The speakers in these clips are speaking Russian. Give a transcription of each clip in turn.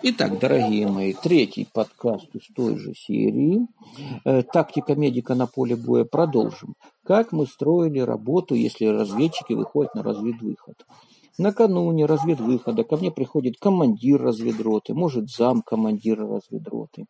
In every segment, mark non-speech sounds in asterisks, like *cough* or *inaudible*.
Итак, дорогие мои, третий подкаст из той же серии. Э, тактика медика на поле боя. Продолжим. Как мы строили работу, если разведчики выходят на разведвыход? Накануне разведвыхода ко мне приходит командир разведроты, может зам командира разведроты.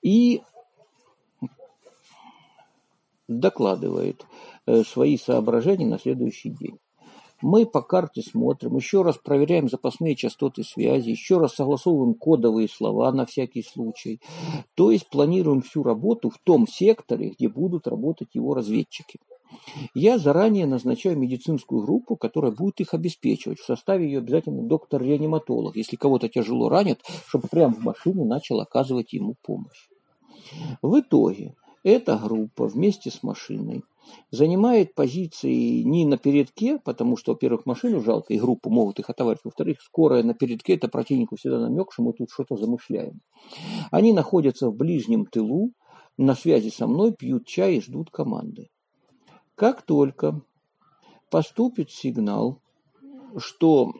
И докладывает э, свои соображения на следующий день. Мы по карте смотрим, еще раз проверяем запасные частоты связи, еще раз согласовываем кодовые слова на всякий случай. То есть планируем всю работу в том секторе, где будут работать его разведчики. Я заранее назначаю медицинскую группу, которая будет их обеспечивать. В составе ее обязательно доктор-реаниматолог, если кого-то тяжело ранят, чтобы прямо в машине начал оказывать ему помощь. В итоге эта группа вместе с машиной занимает позиции не на передке, потому что, во-первых, машину жалко, и группу могут их отоварить, во-вторых, скорая на передке, это противнику всегда намек, что мы тут что-то замышляем. Они находятся в ближнем тылу, на связи со мной, пьют чай и ждут команды. Как только поступит сигнал, что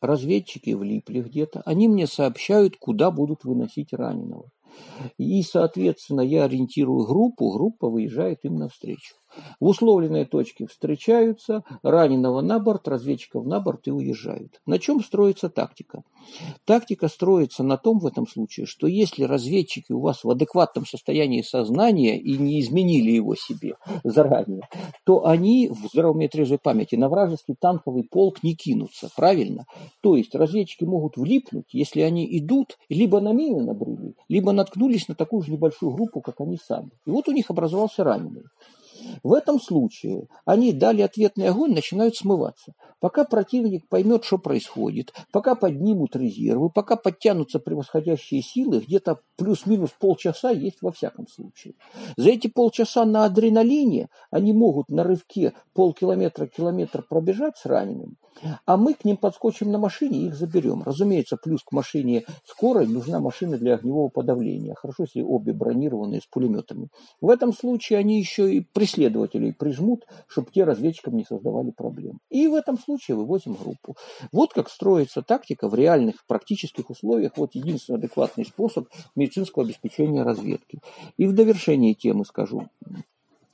разведчики влипли где-то, они мне сообщают, куда будут выносить раненого. И, соответственно, я ориентирую группу, группа выезжает им навстречу. В условленной точке встречаются, раненого на борт, разведчиков на борт и уезжают. На чем строится тактика? Тактика строится на том в этом случае, что если разведчики у вас в адекватном состоянии сознания и не изменили его себе заранее, то они в здравом трезвой памяти на вражеский танковый полк не кинутся, правильно? То есть разведчики могут влипнуть, если они идут либо на мины набрели, либо наткнулись на такую же небольшую группу, как они сами. И вот у них образовался раненый. В этом случае они дали ответный огонь, начинают смываться. Пока противник поймет, что происходит, пока поднимут резервы, пока подтянутся превосходящие силы, где-то плюс-минус полчаса есть во всяком случае. За эти полчаса на адреналине они могут на рывке полкилометра-километр пробежать с раненым, а мы к ним подскочим на машине и их заберем. Разумеется, плюс к машине скорой нужна машина для огневого подавления. Хорошо, если обе бронированные с пулеметами. В этом случае они еще и преследователей прижмут, чтобы те разведчикам не создавали проблем. И в этом случае вывозим группу. Вот как строится тактика в реальных практических условиях. Вот единственный адекватный способ медицинского обеспечения разведки. И в довершении темы скажу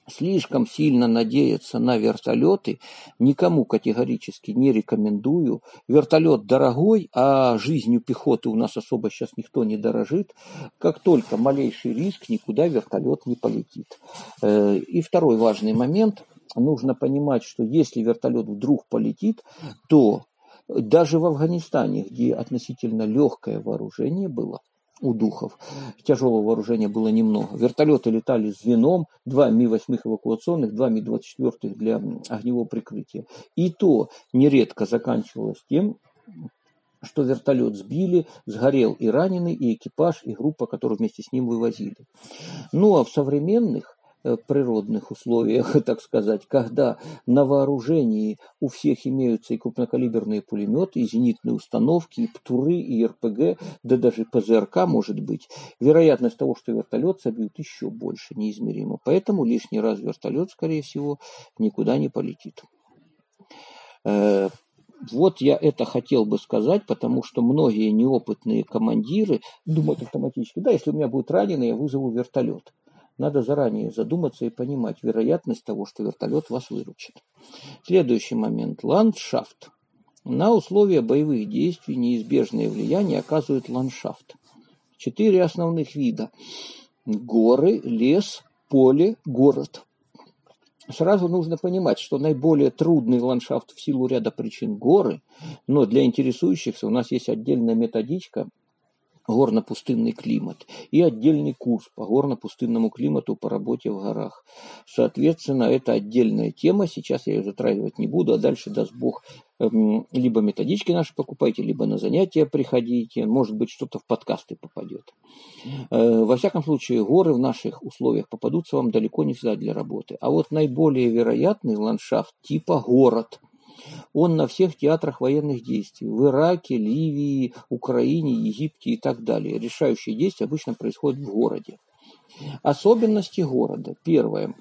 слишком сильно надеяться на вертолеты никому категорически не рекомендую. Вертолет дорогой, а жизнью пехоты у нас особо сейчас никто не дорожит. Как только малейший риск, никуда вертолет не полетит. Э, и второй важный момент. Нужно понимать, что если вертолет вдруг полетит, то даже в Афганистане, где относительно легкое вооружение было, у духов. Тяжелого вооружения было немного. Вертолеты летали звеном, два Ми-8 эвакуационных, два Ми-24 для огневого прикрытия. И то нередко заканчивалось тем, что вертолет сбили, сгорел и раненый, и экипаж, и группа, которую вместе с ним вывозили. Ну а в современных природных условиях, *laughs* так сказать, когда на вооружении у всех имеются и крупнокалиберные пулеметы, и зенитные установки, и ПТУРы, и РПГ, да даже ПЗРК может быть, вероятность того, что вертолет собьют, еще больше, неизмеримо. Поэтому лишний раз вертолет, скорее всего, никуда не полетит. Э, вот я это хотел бы сказать, потому что многие неопытные командиры думают автоматически, да, если у меня будет раненый, я вызову вертолет. Надо заранее задуматься и понимать вероятность того, что вертолет вас выручит. Следующий момент. Ландшафт. На условия боевых действий неизбежное влияние оказывает ландшафт. Четыре основных вида. Горы, лес, поле, город. Сразу нужно понимать, что наиболее трудный ландшафт в силу ряда причин горы, но для интересующихся у нас есть отдельная методичка горно-пустынный климат и отдельный курс по горно-пустынному климату по работе в горах. Соответственно, это отдельная тема, сейчас я ее затрагивать не буду, а дальше даст Бог эм, либо методички наши покупайте, либо на занятия приходите, может быть что-то в подкасты попадет. Э, во всяком случае, горы в наших условиях попадутся вам далеко не всегда для работы. А вот наиболее вероятный ландшафт типа город – он на всех театрах военных действий. В Ираке, Ливии, Украине, Египте и так далее. Решающие действия обычно происходят в городе. Особенности города. Первое.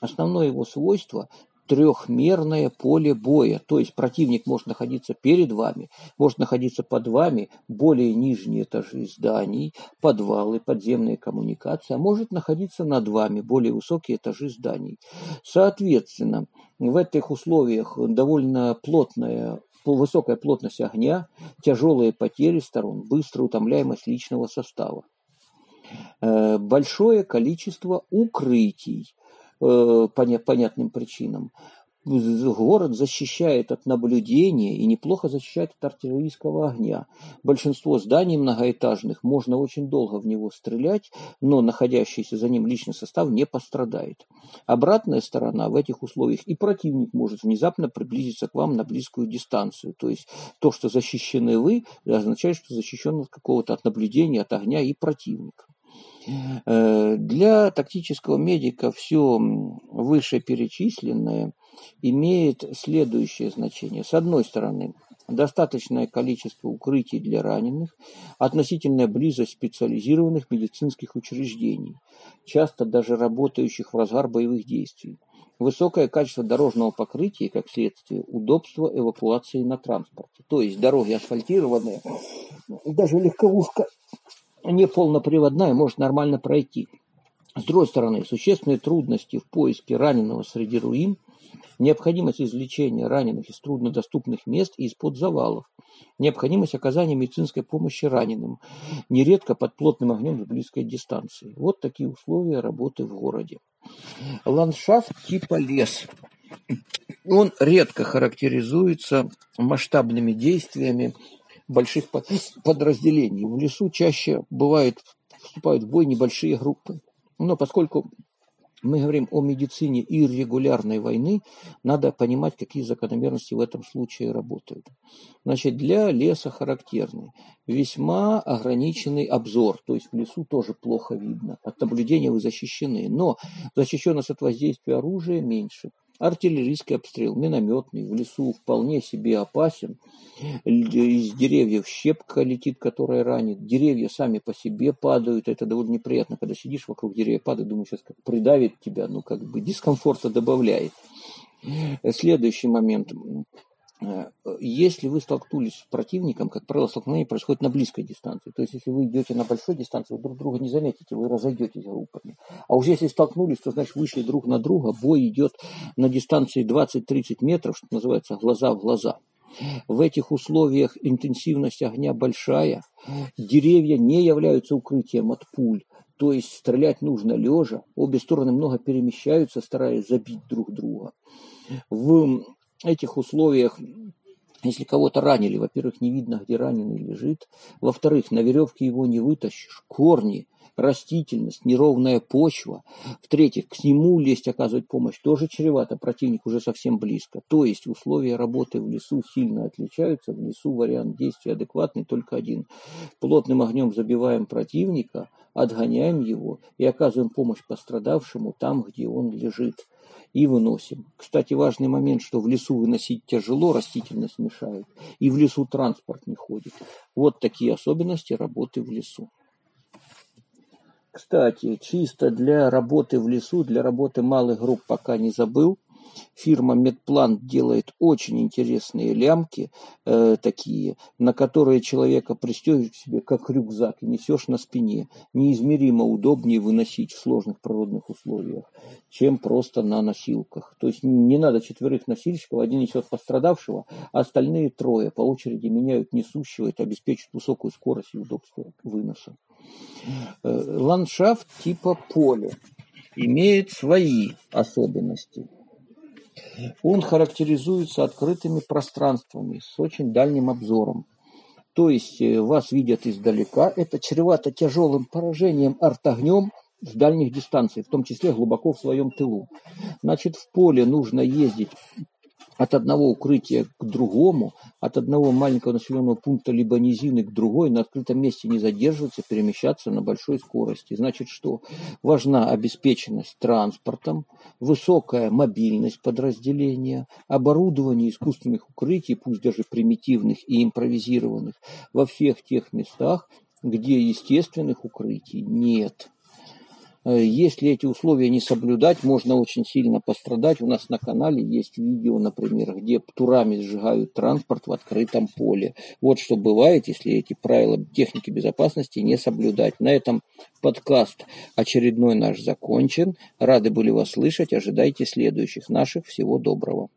Основное его свойство трехмерное поле боя. То есть противник может находиться перед вами, может находиться под вами, более нижние этажи зданий, подвалы, подземные коммуникации, а может находиться над вами, более высокие этажи зданий. Соответственно, в этих условиях довольно плотная высокая плотность огня, тяжелые потери сторон, быстрая утомляемость личного состава. Э, большое количество укрытий, Э, по понятным причинам. Город защищает от наблюдения и неплохо защищает от артиллерийского огня. Большинство зданий многоэтажных, можно очень долго в него стрелять, но находящийся за ним личный состав не пострадает. Обратная сторона в этих условиях и противник может внезапно приблизиться к вам на близкую дистанцию. То есть то, что защищены вы, означает, что защищен от какого-то от наблюдения, от огня и противника. Э, для тактического медика все вышеперечисленное имеет следующее значение. С одной стороны, достаточное количество укрытий для раненых, относительная близость специализированных медицинских учреждений, часто даже работающих в разгар боевых действий, высокое качество дорожного покрытия как следствие, удобство эвакуации на транспорте. То есть дороги асфальтированные, даже легковушка не полноприводная, может нормально пройти. С другой стороны, существенные трудности в поиске раненого среди руин, необходимость извлечения раненых из труднодоступных мест и из-под завалов, необходимость оказания медицинской помощи раненым, нередко под плотным огнем с близкой дистанции. Вот такие условия работы в городе. Ландшафт типа лес. Он редко характеризуется масштабными действиями больших подразделений. В лесу чаще бывает, вступают в бой небольшие группы. Но поскольку мы говорим о медицине и регулярной войны, надо понимать, какие закономерности в этом случае работают. Значит, для леса характерный весьма ограниченный обзор, то есть в лесу тоже плохо видно, от наблюдения вы защищены, но защищенность от воздействия оружия меньше. Артиллерийский обстрел, минометный, в лесу вполне себе опасен. Из деревьев щепка летит, которая ранит. Деревья сами по себе падают. Это довольно неприятно, когда сидишь вокруг деревья, падает, думаю, сейчас как придавит тебя, ну как бы дискомфорта добавляет. Следующий момент. Э, если вы столкнулись с противником, как правило, столкновение происходит на близкой дистанции. То есть, если вы идете на большой дистанции, вы друг друга не заметите, вы разойдетесь группами. А уже если столкнулись, то значит вышли друг на друга, бой идет на дистанции 20-30 метров, что называется, глаза в глаза. В этих условиях интенсивность огня большая, деревья не являются укрытием от пуль, то есть стрелять нужно лежа, обе стороны много перемещаются, стараясь забить друг друга. В этих условиях, если кого-то ранили, во-первых, не видно, где раненый лежит, во-вторых, на веревке его не вытащишь, корни, растительность, неровная почва, в-третьих, к нему лезть, оказывать помощь тоже чревато, противник уже совсем близко. То есть условия работы в лесу сильно отличаются, в лесу вариант действия адекватный только один. Плотным огнем забиваем противника, отгоняем его и оказываем помощь пострадавшему там, где он лежит и выносим. Кстати, важный момент, что в лесу выносить тяжело, растительность мешает, и в лесу транспорт не ходит. Вот такие особенности работы в лесу. Кстати, чисто для работы в лесу, для работы малых групп пока не забыл – Фирма Медплан делает очень интересные лямки, э, такие, на которые человека пристегиваешь к себе, как рюкзак, и несешь на спине. Неизмеримо удобнее выносить в сложных природных условиях, чем просто на носилках. То есть не надо четверых носильщиков, один несет пострадавшего, а остальные трое по очереди меняют несущего, это обеспечит высокую скорость и удобство выноса. Э, ландшафт типа поле имеет свои особенности. Он характеризуется открытыми пространствами с очень дальним обзором. То есть э, вас видят издалека. Это чревато тяжелым поражением артогнем с дальних дистанций, в том числе глубоко в своем тылу. Значит, в поле нужно ездить от одного укрытия к другому, от одного маленького населенного пункта либо низины к другой, на открытом месте не задерживаться, перемещаться на большой скорости. Значит, что важна обеспеченность транспортом, высокая мобильность подразделения, оборудование искусственных укрытий, пусть даже примитивных и импровизированных, во всех тех местах, где естественных укрытий нет. Э, если эти условия не соблюдать, можно очень сильно пострадать. У нас на канале есть видео, например, где турами сжигают транспорт в открытом поле. Вот что бывает, если эти правила техники безопасности не соблюдать. На этом подкаст очередной наш закончен. Рады были вас слышать. Ожидайте следующих наших. Всего доброго.